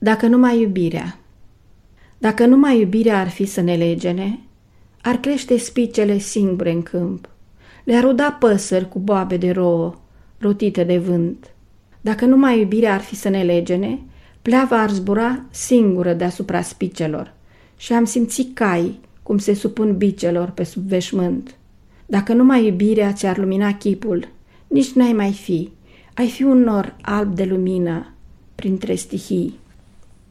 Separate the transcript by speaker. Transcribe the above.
Speaker 1: Dacă numai iubirea Dacă numai iubirea ar fi să ne legene, ar crește spicele singure în câmp, le-ar uda păsări cu boabe de rouă, rotite de vânt. Dacă numai iubirea ar fi să ne legene, pleava ar zbura singură deasupra spicelor și am simțit cai cum se supun bicelor pe sub veșmânt. Dacă numai iubirea ți-ar lumina chipul, nici n-ai mai fi, ai fi un nor alb de lumină printre stihii.